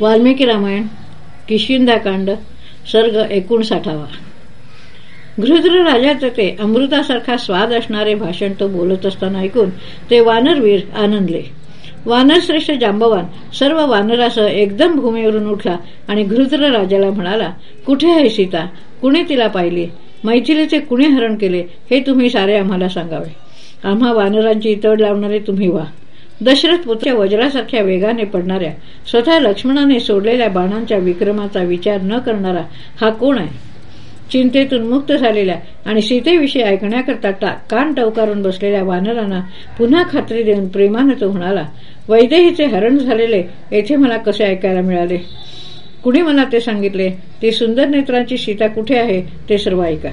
वाल्मिकी रामायण किशिंदाकांड सर्ग एकोणसाठावा. घृद्र राजाचे ते अमृतासारखा स्वाद असणारे भाषण तो बोलत असताना ऐकून ते वानरवीर आनंदले. वानरश्रेष्ठ जांबवान सर्व वानरासह एकदम भूमीवरून उठला आणि घृद्र राजाला म्हणाला कुठे आहे सीता? कुणी तिला पाहिली? मैथिलीचे कुणी हरण केले? हे तुम्ही सारे आम्हाला सांगावे. आम्हा वानरांची तड लावणारे तुम्ही व्हा. दशरथ पुत्र वज्रासारख्या वेगाने पडणाऱ्या स्वतः लक्ष्मणाने सोडलेल्या बाणांच्या विक्रमाचा विचार न करणारा हा कोण आहे? चिंतेतून मुक्त झालेल्या आणि सीतेविषयी ऐकण्याकरता कान टवकारून बसलेल्या वानरांना पुन्हा खात्री देऊन प्रेमाने तो म्हणाला वैदेहीचे हरण झालेले येथे मला कसे ऐकायला मिळाले? कुणी मला ते सांगितले? ती सुंदर नेत्रांची सीता कुठे आहे? ते सर्व ऐका.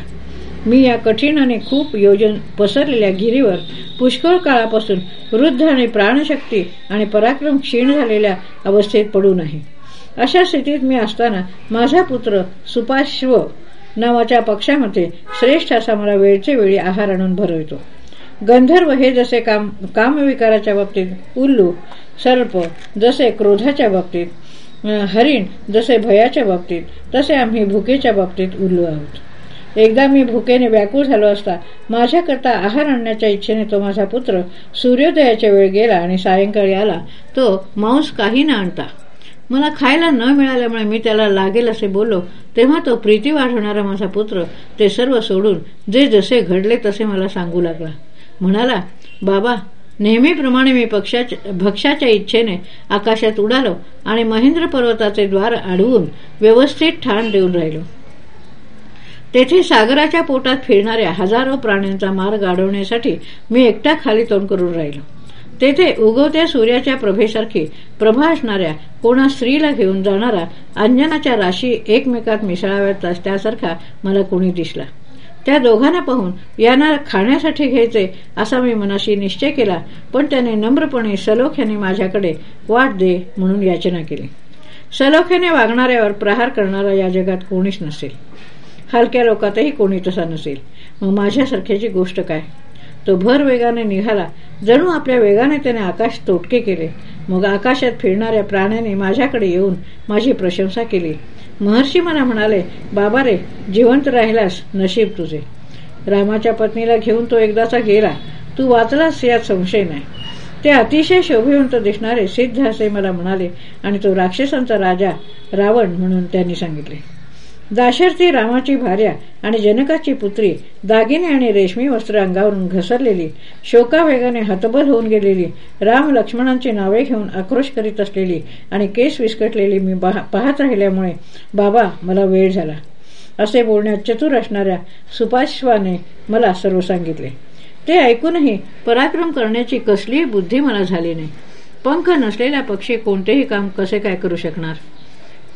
मी या कठीण आणि खूप योजन पसरलेल्या गिरीवर पुष्कळ काळापासून वृद्ध आणि प्राणशक्ती आणि पराक्रम क्षीण झालेल्या अवस्थेत पडून आहे. अशा स्थितीत मी असताना माझा पुत्र सुपाश्व नावाच्या पक्षामध्ये श्रेष्ठ असा मला वेळचे वेळी आहार आणून भरवितो. गंधर्व हे जसे काम कामविकाराच्या बाबतीत उल्लू सर्प जसे क्रोधाच्या बाबतीत हरिण जसे भयाच्या बाबतीत तसे आम्ही भुकेच्या बाबतीत उल्लू आहोत. एकदा मी भुकेने व्याकुळ झालो असता माझ्याकरता आहार आणण्याच्या इच्छेने तो माझा पुत्र सूर्योदयाच्या वेळ गेला आणि सायंकाळी आला. तो मांस काही न आणता. मला खायला न मिळाल्यामुळे मी त्याला लागेल असे बोललो. तेव्हा तो प्रीती वाढवणारा माझा पुत्र ते सर्व सोडून जे जसे घडले तसे मला सांगू लागला. म्हणाला बाबा नेहमीप्रमाणे मी पक्षाच्या भक्ष्याच्या इच्छेने आकाशात उडालो आणि महेंद्र पर्वताचे द्वार अडवून व्यवस्थित ठाण देऊन राहिलो. तेथे सागराच्या पोटात फिरणाऱ्या हजारो प्राण्यांचा मार्ग अडवण्यासाठी मी एकटा खाली तोंड करून राहिलो. तेथे उगवत्या सूर्याच्या प्रभेसारखी प्रभा असणाऱ्या कोणा स्त्रीला घेऊन जाणारा अंजनाच्या राशी एकमेकात मिसळाव्यात त्यासारखा मला कोणी दिसला. त्या दोघांना पाहून यांना खाण्यासाठी घ्यायचे असा मी मनाशी निश्चय केला पण त्याने नम्रपणे सलोख्याने माझ्याकडे वाट दे म्हणून याचना केली. सलोख्याने वागणाऱ्यावर प्रहार करणारा या जगात कोणीच नसेल. हलक्या लोकातही कोणी तसा नसेल. मग माझ्यासारख्याची गोष्ट काय? तो भर वेगाने निघाला. जणू आपल्या वेगाने त्याने आकाश तोटके केले. मग आकाशात फिरणाऱ्या प्राण्याने माझ्याकडे येऊन माझी प्रशंसा केली. महर्षी मला म्हणाले बाबा रे जिवंत राहिलास नशीब तुझे. रामाच्या पत्नीला घेऊन तो एकदाचा गेला. तू वाचलास यात संशय नाही. ते अतिशय शोभिवंत दिसणारे सिद्ध असे मला म्हणाले आणि तो राक्षसांचा राजा रावण म्हणून त्यांनी सांगितले. दाशरथी रामाची भार्या आणि जनकाची पुत्री दागिने आणि रेशमी वस्त्र अंगावरून घसरलेली शोकावेगाने हतबल होऊन गेलेली राम लक्ष्मणांची नावे घेऊन आक्रोश करीत असलेली आणि केस विस्कटलेली मी पाहत राहिल्यामुळे बाबा मला वेळ झाला असे बोलण्यात चतुर असणाऱ्या सुपाश्वाने मला सर्व सांगितले. ते ऐकूनही पराक्रम करण्याची कसलीही बुद्धी मला झाली नाही. पंख नसलेला पक्षी कोणतेही काम कसे काय करू शकणार?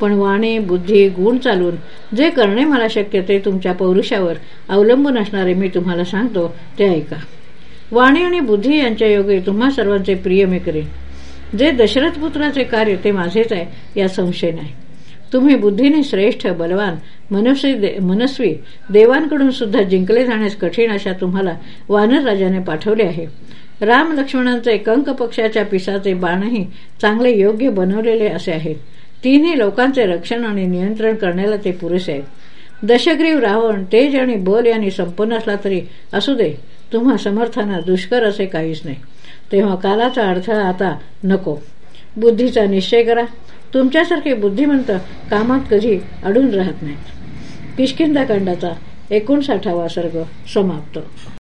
पण वाणी बुद्धी गुण चालून जे करणे मला शक्य ते तुमच्या पौरुषावर अवलंबून असणारे मी तुम्हाला सांगतो ते ऐका. वाणी आणि बुद्धी यांच्या योगे तुम्हा सर्वांचे प्रिय मी करेन. जे दशरथ पुत्राचे कार्य ते माझेच आहे या संशय नाही. तुम्ही बुद्धीने श्रेष्ठ बलवान मनस्वी मनस्वी देवांकडून सुद्धा जिंकले जाण्यास कठीण अशा तुम्हाला वानर राजाने पाठवले आहे. राम लक्ष्मणांचे कंक पक्षाच्या पिसाचे बाणही चांगले योग्य बनवलेले असे आहेत. तिन्ही लोकांचे रक्षण आणि नियंत्रण करण्याला ते पुरेसे आहेत. दशग्रीव रावण तेज आणि बल यांनी संपन्न असला तरी असू दे तुम्हा समर्थांना दुष्कर असे काहीच नाही. तेव्हा कालाचा अडथळा आता नको. बुद्धीचा निश्चय करा. तुमच्यासारखे बुद्धिमंत कामात कधी अडून राहत नाहीत. किशकिंदाकांडाचा एकोणसाठावा सर्ग समाप्त.